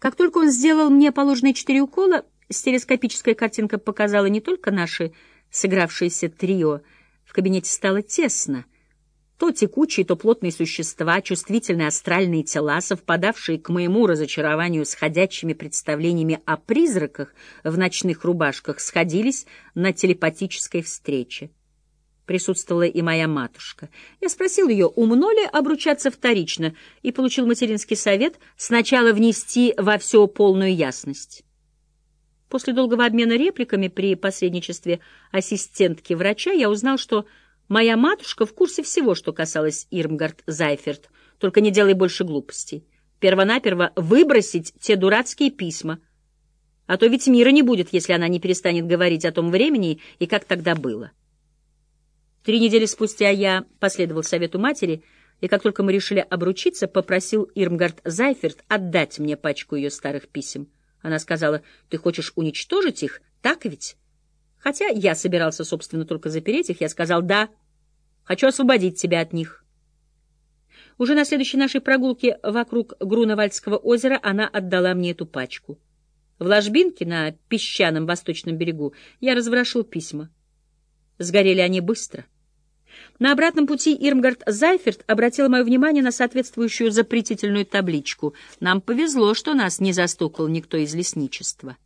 Как только он сделал мне положенные четыре укола, стереоскопическая картинка показала не только наши сыгравшиеся трио. В кабинете стало тесно. То текучие, то плотные существа, чувствительные астральные тела, совпадавшие к моему разочарованию с ходячими представлениями о призраках в ночных рубашках, сходились на телепатической встрече присутствовала и моя матушка. Я спросил ее, умно ли обручаться вторично, и получил материнский совет сначала внести во все полную ясность. После долгого обмена репликами при посредничестве ассистентки врача я узнал, что моя матушка в курсе всего, что касалось Ирмгард Зайферт, только не делай больше глупостей. Первонаперво выбросить те дурацкие письма. А то ведь мира не будет, если она не перестанет говорить о том времени и как тогда было. Три недели спустя я последовал совету матери, и как только мы решили обручиться, попросил Ирмгард Зайферт отдать мне пачку ее старых писем. Она сказала, ты хочешь уничтожить их, так ведь? Хотя я собирался, собственно, только запереть их, я сказал, да, хочу освободить тебя от них. Уже на следующей нашей прогулке вокруг Груновальдского озера она отдала мне эту пачку. В ложбинке на песчаном восточном берегу я разворошил письма. Сгорели они быстро. На обратном пути Ирмгард Зайферт обратила мое внимание на соответствующую запретительную табличку. Нам повезло, что нас не застукал никто из лесничества.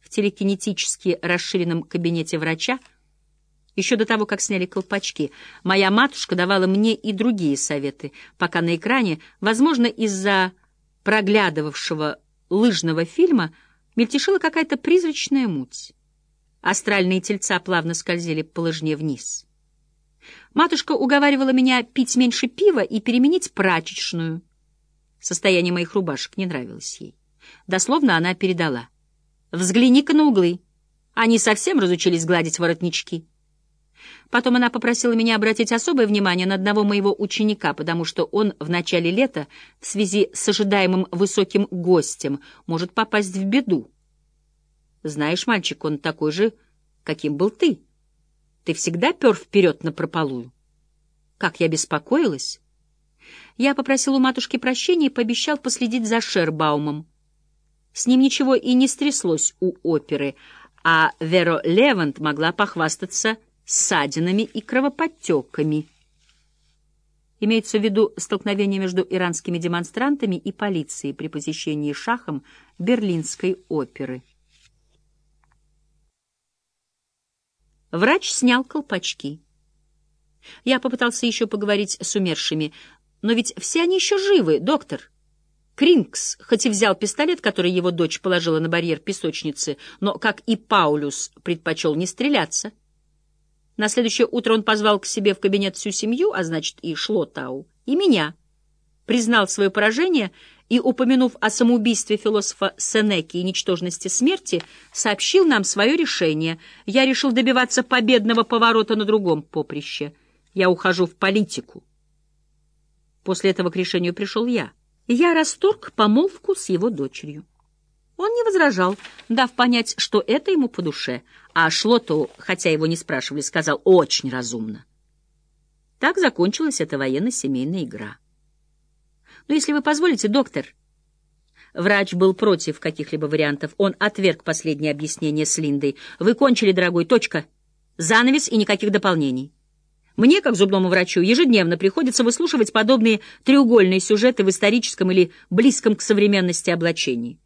В телекинетически расширенном кабинете врача еще до того, как сняли колпачки, моя матушка давала мне и другие советы, пока на экране, возможно, из-за проглядывавшего лыжного фильма, мельтешила какая-то призрачная муть. Астральные тельца плавно скользили по лыжне вниз. Матушка уговаривала меня пить меньше пива и переменить прачечную. Состояние моих рубашек не нравилось ей. Дословно она передала. «Взгляни-ка на углы. Они совсем разучились гладить воротнички». Потом она попросила меня обратить особое внимание на одного моего ученика, потому что он в начале лета в связи с ожидаемым высоким гостем может попасть в беду. Знаешь, мальчик, он такой же, каким был ты. Ты всегда пер вперед напропалую. Как я беспокоилась. Я попросил у матушки прощения и пообещал последить за Шербаумом. С ним ничего и не стряслось у оперы, а Веро Левант могла похвастаться ссадинами и кровоподтеками. Имеется в виду столкновение между иранскими демонстрантами и полицией при посещении шахом Берлинской оперы. Врач снял колпачки. Я попытался еще поговорить с умершими, но ведь все они еще живы, доктор. Крингс, хоть и взял пистолет, который его дочь положила на барьер песочницы, но, как и Паулюс, предпочел не стреляться. На следующее утро он позвал к себе в кабинет всю семью, а значит и Шлотау, и меня. Признал свое поражение и, упомянув о самоубийстве философа Сенеки и ничтожности смерти, сообщил нам свое решение. Я решил добиваться победного поворота на другом поприще. Я ухожу в политику. После этого к решению пришел я. Я расторг помолвку с его дочерью. Он не возражал, дав понять, что это ему по душе, а Шлоту, хотя его не спрашивали, сказал очень разумно. Так закончилась эта военно-семейная игра. Но если вы позволите, доктор...» Врач был против каких-либо вариантов. Он отверг последнее объяснение с Линдой. «Вы кончили, дорогой, точка. Занавес и никаких дополнений. Мне, как зубному врачу, ежедневно приходится выслушивать подобные треугольные сюжеты в историческом или близком к современности облачении.